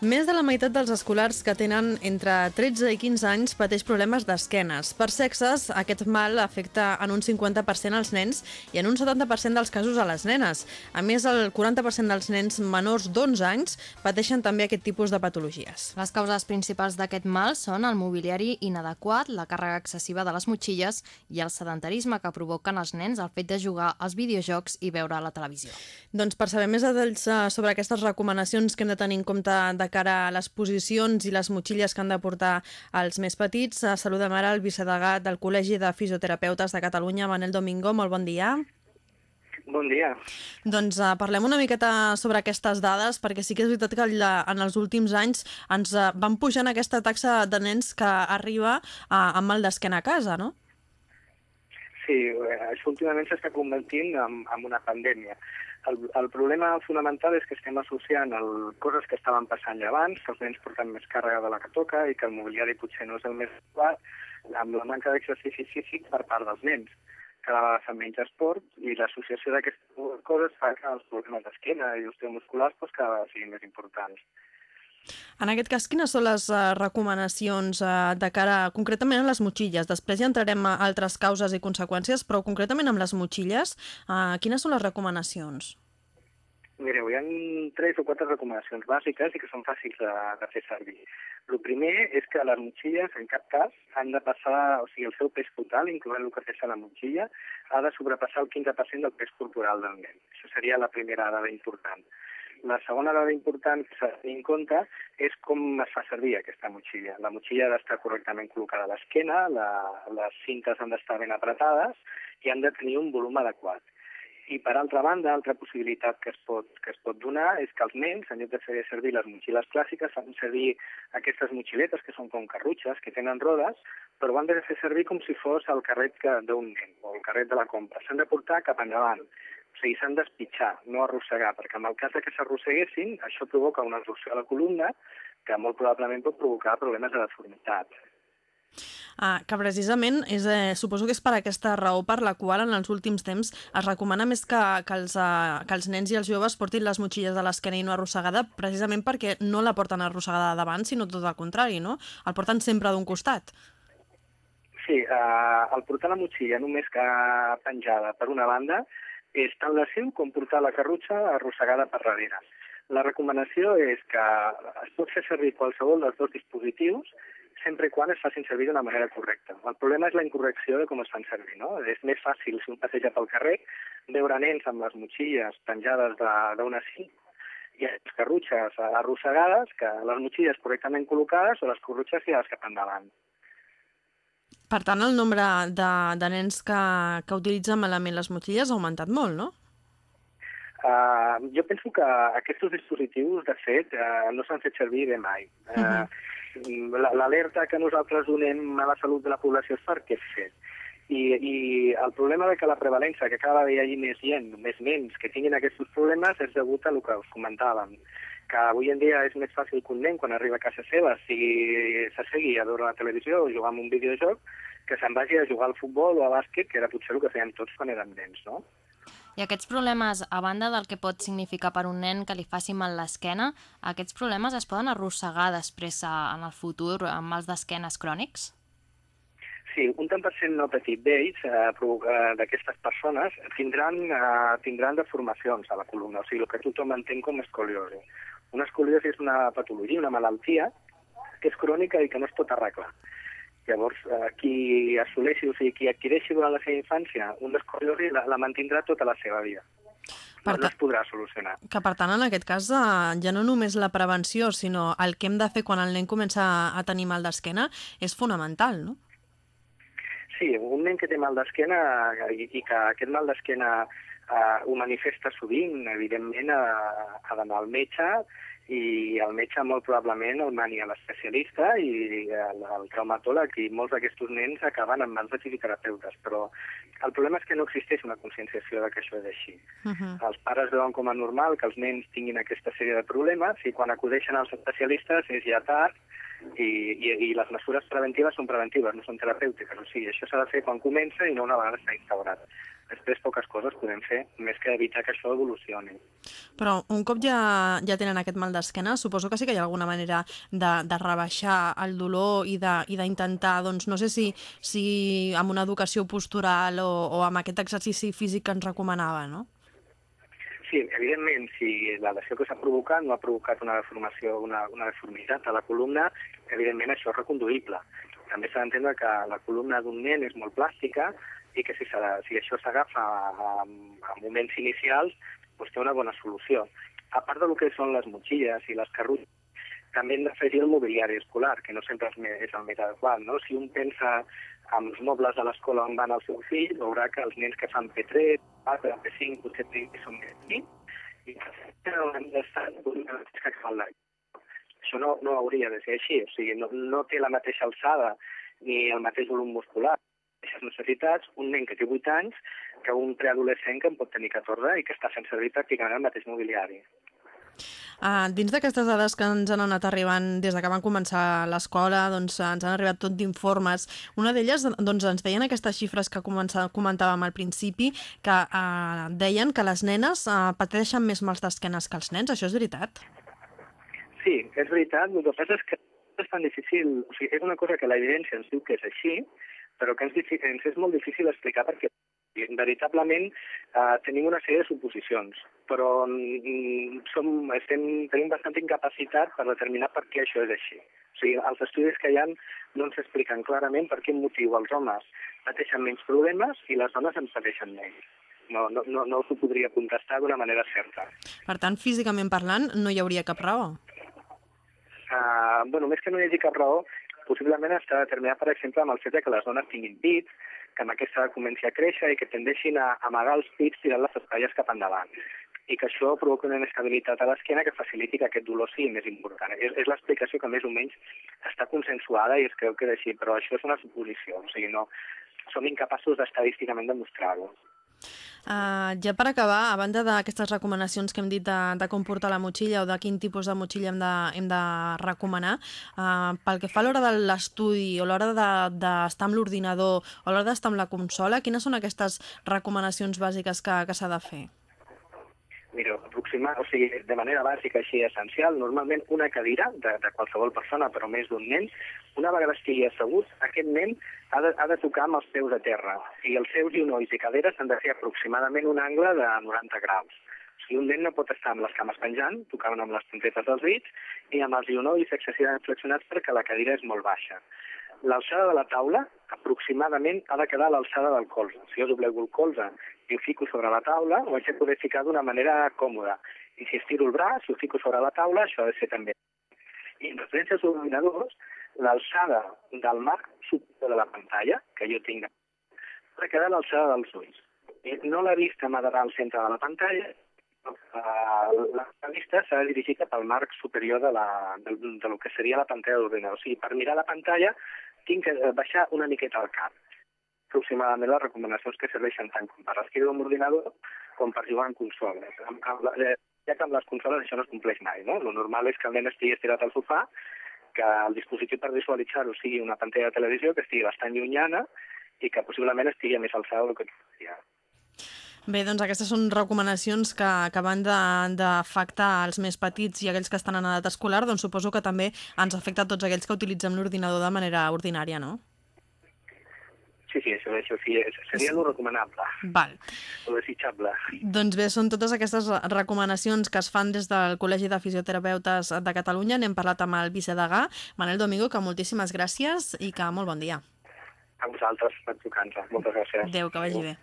Més de la meitat dels escolars que tenen entre 13 i 15 anys pateix problemes d'esquenes. Per sexes, aquest mal afecta en un 50% als nens i en un 70% dels casos a les nenes. A més, el 40% dels nens menors d'11 anys pateixen també aquest tipus de patologies. Les causes principals d'aquest mal són el mobiliari inadequat, la càrrega excessiva de les motxilles i el sedentarisme que provoquen els nens el fet de jugar als videojocs i veure la televisió. Doncs per saber més detalls eh, sobre aquestes recomanacions que hem de tenir en compte de cara a les posicions i les motxilles que han de portar els més petits. Eh, saludem ara el vicedegà del Col·legi de Fisioterapeutes de Catalunya, Manel Domingo. Molt bon dia. Bon dia. Doncs uh, parlem una miqueta sobre aquestes dades, perquè sí que és veritat que en els últims anys ens uh, van pujant aquesta taxa de nens que arriba uh, amb mal d'esquena a casa, no? Sí, això últimament s'està convertint en, en una pandèmia. El, el problema fonamental és que estem associant el, coses que estaven passant ja abans, que els nens porten més càrrega de la que toca i que el mobiliari potser no és el més adequat, amb la manca d'exercici físic per part dels nens. Cada vegada fan menys esport i l'associació d'aquestes coses fa que els problemes d'esquena i osteomusculars pues, cada vegada siguin més importants. En aquest cas, quines són les uh, recomanacions uh, de cara concretament a les motxilles? Després ja entrarem a altres causes i conseqüències, però concretament amb les motxilles, uh, quines són les recomanacions? Mireu, hi ha tres o quatre recomanacions bàsiques i que són fàcils de, de fer servir. El primer és que les motxilles, en cap cas, han de passar, o sigui, el seu pes total, incloent el que pesa la motxilla, ha de sobrepassar el 15% del pes corporal del nen. Això seria la primera dada important. La segona dada important de tenir en compte és com es fa servir aquesta motxilla. La motxilla ha d'estar correctament col·locada a l'esquena, la, les cintes han d'estar ben apretades i han de tenir un volum adequat. I per altra banda, altra possibilitat que es pot, que es pot donar és que els nens, en lloc de fer servir les motxilles clàssiques, fan servir aquestes motxiletes que són com carrutxes, que tenen rodes, però han de fer servir com si fos el carret d'un nen o el carret de la compra. S'han de portar cap endavant sigui, s'han d'espitxar, no arrossegar, perquè en el cas que s'arrosseguessin, això provoca una absorció a la columna que molt probablement pot provocar problemes de deformitat. Ah, que precisament és, eh, suposo que és per aquesta raó per la qual en els últims temps es recomana més que, que, els, eh, que els nens i els joves portin les motxilles de l'esquena i no arrossegada, precisament perquè no la porten arrossegada davant, sinó tot el contrari, no? El porten sempre d'un costat. Sí, eh, el portar la motxilla només que penjada per una banda és tan lesiu com portar la carrutxa arrossegada per darrere. La recomanació és que es pot fer servir qualsevol dels dos dispositius sempre quan es facin servir d'una manera correcta. El problema és la incorrecció de com es fan servir. No? És més fàcil, si un passeja pel carrer, veure nens amb les motxilles penjades d'una cinta i les carrutxes arrossegades, que les motxilles correctament col·locades o les carrutxes tirades cap endavant. Per tant, el nombre de, de nens que, que utilitzen malament les motxilles ha augmentat molt, no? Uh, jo penso que aquests dispositius, de fet, uh, no s'han fet servir bé mai. Uh, uh -huh. L'alerta que nosaltres donem a la salut de la població és perquè és fet. I, I el problema de que la prevalença, que cada vegada hi hagi més gent, més nens que tinguin aquests problemes, és degut a el que us comentàvem que avui en dia és més fàcil que un nen, quan arriba a casa seva, sigui s'assegui a veure la televisió o jugar amb un videojoc, que se'n vagi a jugar al futbol o a bàsquet, que era potser el que fèiem tots quan érem nens, no? I aquests problemes, a banda del que pot significar per un nen que li faci mal l'esquena, aquests problemes es poden arrossegar després en el futur amb mals d'esquenes crònics? Sí, un tant per cent no petit d'ells, eh, eh, d'aquestes persones, tindran, eh, tindran deformacions a la columna, o sigui, el que tothom entén com escoliosi. Una escoliosi és una patologia, una malaltia que és crònica i que no es pot arreglar. Llavors, eh, qui assoleixi, o sigui, qui adquireixi durant la seva infància una escoliosi la, la mantindrà tota la seva vida. Per no es podrà solucionar. Que per tant, en aquest cas, eh, ja no només la prevenció, sinó el que hem de fer quan el nen comença a tenir mal d'esquena és fonamental, no? Sí, un nen que té mal d'esquena i, i que aquest mal d'esquena eh, ho manifesta sovint, evidentment ha, ha d'anar al metge i el metge molt probablement el mani a l'especialista i el, el traumatòleg i molts d'aquests nens acaben en mans de fisioterapeutes, però el problema és que no existeix una conscienciació de que això és així. Uh -huh. Els pares veuen com a normal que els nens tinguin aquesta sèrie de problemes i quan acudeixen als especialistes és ja tard i, i, i les mesures preventives són preventives, no són terapèutiques. O sigui, això s'ha de fer quan comença i no una vegada està instaurat. després poques coses podem fer, més que evitar que això evolucioni. Però un cop ja, ja tenen aquest mal d'esquena, suposo que sí que hi ha alguna manera de, de rebaixar el dolor i d'intentar, doncs no sé si, si amb una educació postural o, o amb aquest exercici físic que ens recomanava, no? Sí, evidentment, si la lesió que s'ha provocat no ha provocat una deformació, una, una deformitat a la columna, evidentment això és reconduïble. També s'ha d'entendre que la columna d'un nen és molt plàstica i que si, si això s'agafa a, a moments inicials, doncs té una bona solució. A part del que són les motxilles i les carrulles, també hem d'afegir el mobiliari escolar, que no sempre és el més adequat. No? Si un pensa amb els mobles de l'escola on van el seu fill, veurà que els nens que fan P3, P4, P5, potser són més petits, i que han d'estar que cal l'any. Això no, no hauria de ser així, o sigui, no, no té la mateixa alçada ni el mateix volum muscular, les necessitats, un nen que té 8 anys que un preadolescent que en pot tenir 14 i que està fent servir pràcticament el mateix mobiliari. Uh, dins d'aquestes dades que ens han anat arribant des de que van començar l'escola, doncs ens han arribat tot d'informes. Una d'elles doncs, ens deien aquestes xifres que comentàvem al principi, que uh, deien que les nenes uh, pateixen més mals d'esquenes que els nens. Això és veritat? Sí, és veritat. El que passa és que és tan difícil, o sigui, és una cosa que l'evidència ens diu que és així, però que ens, ens és molt difícil explicar perquè veritablement eh, tenim una sèrie de suposicions, però mm, som, estem, tenim bastant incapacitat per determinar per què això és així. O sigui, els estudis que hi ha no ens expliquen clarament per quin motiu els homes pateixen menys problemes i les dones en pateixen menys. No, no, no, no us ho podria contestar d'una manera certa. Per tant, físicament parlant, no hi hauria cap raó? Uh, bueno, més que no hi hagi cap raó, possiblement està determinat, per exemple, amb el fet que les dones tinguin pits, que amb aquesta comenci a créixer i que tendeixin a amagar els pits tirant les espatlles cap endavant i que això provoca una inestabilitat a l'esquena que faciliti que aquest dolor sigui més important. És, és l'explicació que més o menys està consensuada i es creu que és així, però això és una suposició, o sigui, no, som incapaços d'estadísticament demostrar-ho. Uh, ja per acabar, a banda d'aquestes recomanacions que hem dit de, de com portar la motxilla o de quin tipus de motxilla hem de, hem de recomanar, uh, pel que fa a l'hora de l'estudi o l'hora d'estar de, amb l'ordinador o l'hora d'estar amb la consola, quines són aquestes recomanacions bàsiques que, que s'ha de fer? Aproximar, o sigui, de manera bàsica, així essencial, normalment una cadira de, de qualsevol persona, però més d'un nen, una vegada estigui assegut, aquest nen ha de, ha de tocar amb els peus a terra i els seus ginolls i caderes han de fer aproximadament un angle de 90 graus. O sigui, un nen no pot estar amb les cames penjant, tocant amb les puntetes dels dits, i amb els ginolls excessivament flexionats perquè la cadira és molt baixa. L'alçada de la taula aproximadament ha de quedar a l'alçada del colze. Si jo doblego el colze i ho fico sobre la taula, ho haig de poder ficar d'una manera còmoda. I si estiro el braç i ho fico sobre la taula, això ha de ser també. I en referència als ordinadors, l'alçada del marc superior de la pantalla, que jo tinc, ha de quedar a l'alçada dels ulls. I no la vista m'ha d'anar al centre de la pantalla, la vista s'ha de dirigir cap al marc superior de, la, de, de lo que seria la pantalla de l'ordinador. O sigui, per mirar la pantalla tinc que baixar una miqueta el cap aproximadament les recomanacions que serveixen tant com per escriure amb ordinador com per jugar en consoles. Eh, ja que amb les consoles això no es compleix mai, no? Lo normal és que el nen estigui estirat al sofà, que el dispositiu per visualitzar-ho sigui una pantalla de televisió que estigui bastant llunyana i que possiblement estigui a més alçada del que estigui. Bé, doncs aquestes són recomanacions que, que van d'afectar els més petits i aquells que estan en edat escolar, doncs suposo que també ens afecta a tots aquells que utilitzem l'ordinador de manera ordinària, no? Sí, sí, això, això sí, seria el recomanable. Val. El desitjable. Doncs bé, són totes aquestes recomanacions que es fan des del Col·legi de Fisioterapeutes de Catalunya. N'hem parlat amb el vicedegà, Manel Domingo, que moltíssimes gràcies i que molt bon dia. A vosaltres, per trucar-nos. Moltes gràcies. Adéu, que vagi bé.